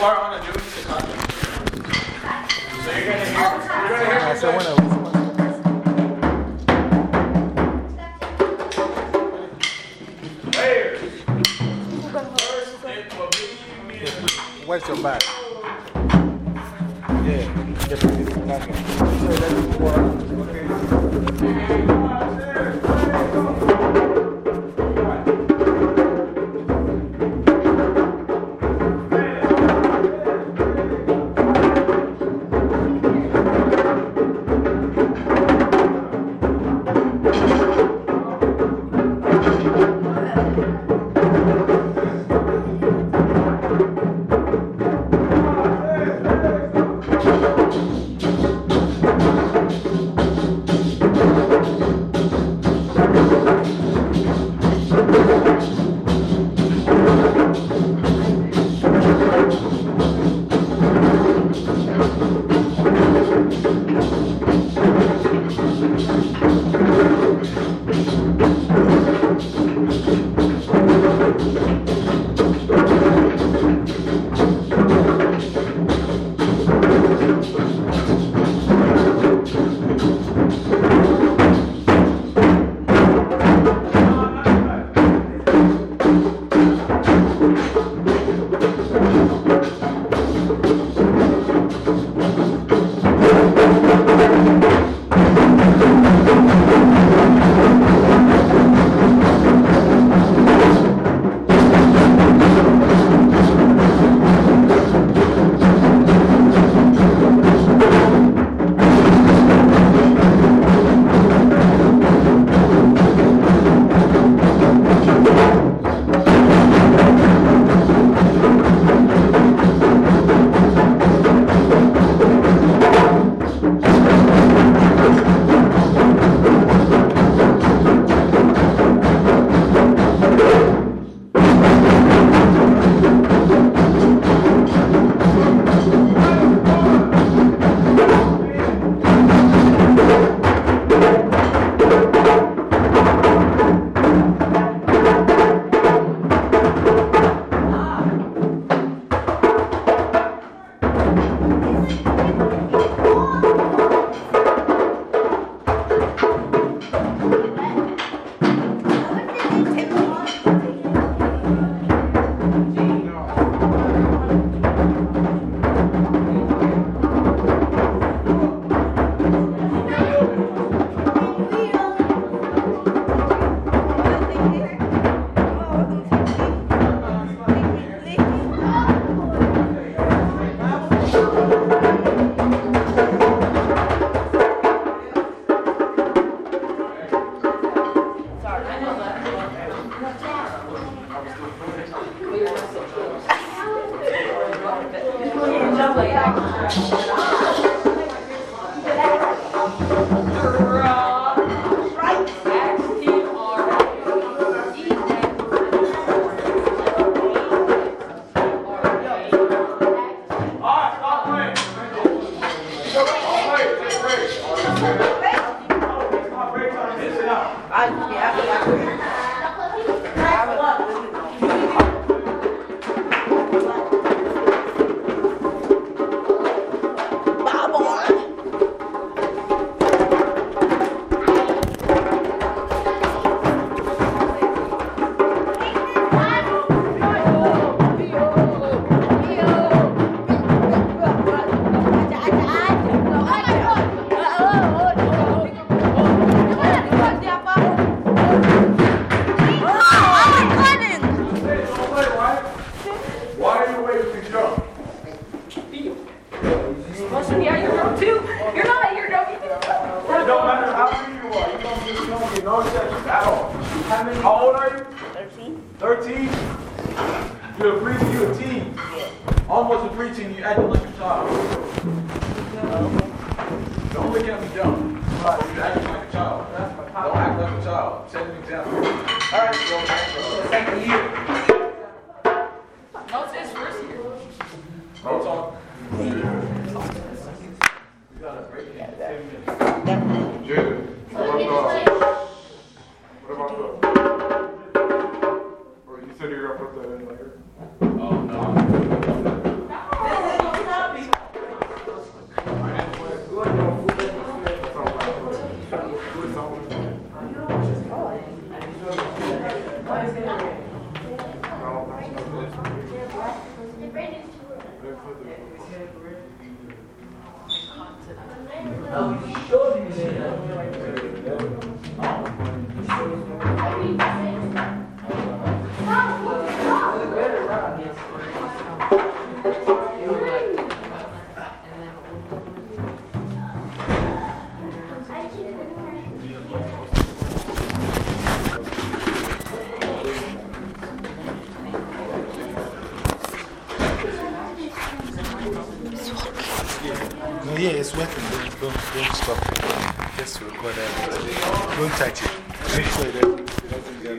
part on the doing the content. So you're going to hear, you're going to hear. I said, when I Where's your bag? sorry? 13. 13? You're a preacher, you're a teen. Yeah. Almost a preacher, and you're like a child. No. Don't look at me dumb. You're acting like a child. Don't act like a child. Set an example. All right, so act second year. No, it's first year. No talk. No, yeah, it's working. Don't, don't, don't stop. Just record that. Don't touch it. Make sure that it doesn't get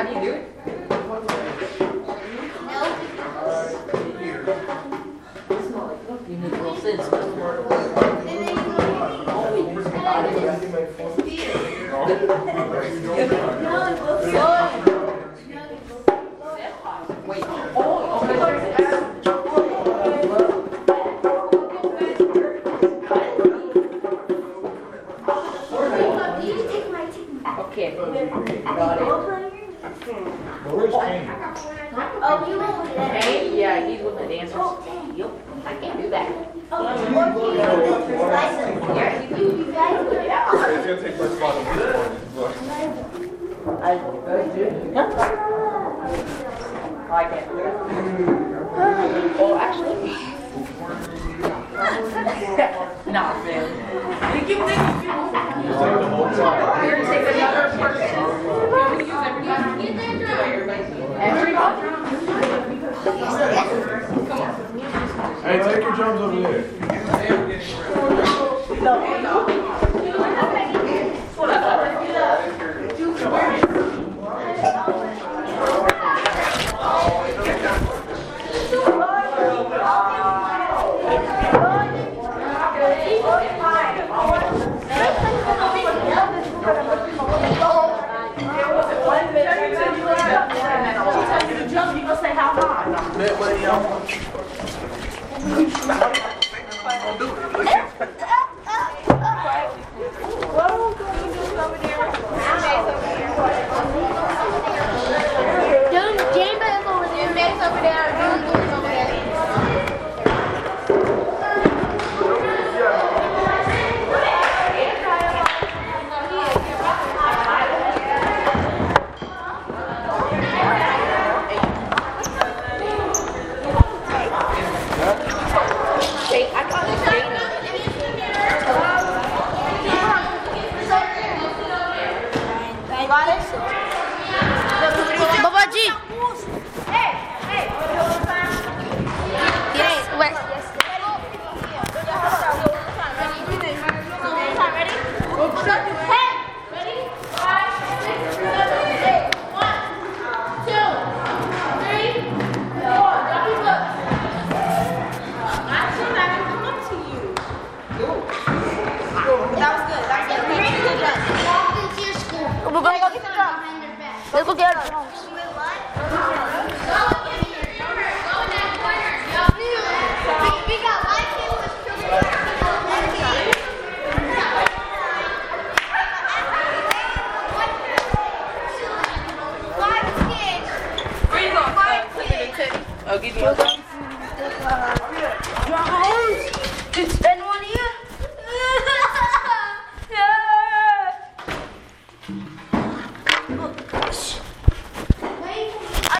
How do you do it? You make little sense. Wait. Oh, okay. Okay. Got it. But where's Kane? Oh, you over there. Hey, yeah, he's with the dancers. Yep, I can't do that. Yeah, he You you guys are out. It's gonna take my spot on this morning. I can't do it. Oh, actually. Not really. We can take the whole time. We're gonna take another person. We use everybody. Everybody? Hey, take your drums over there. Indiana and Teddy. Oh, get you.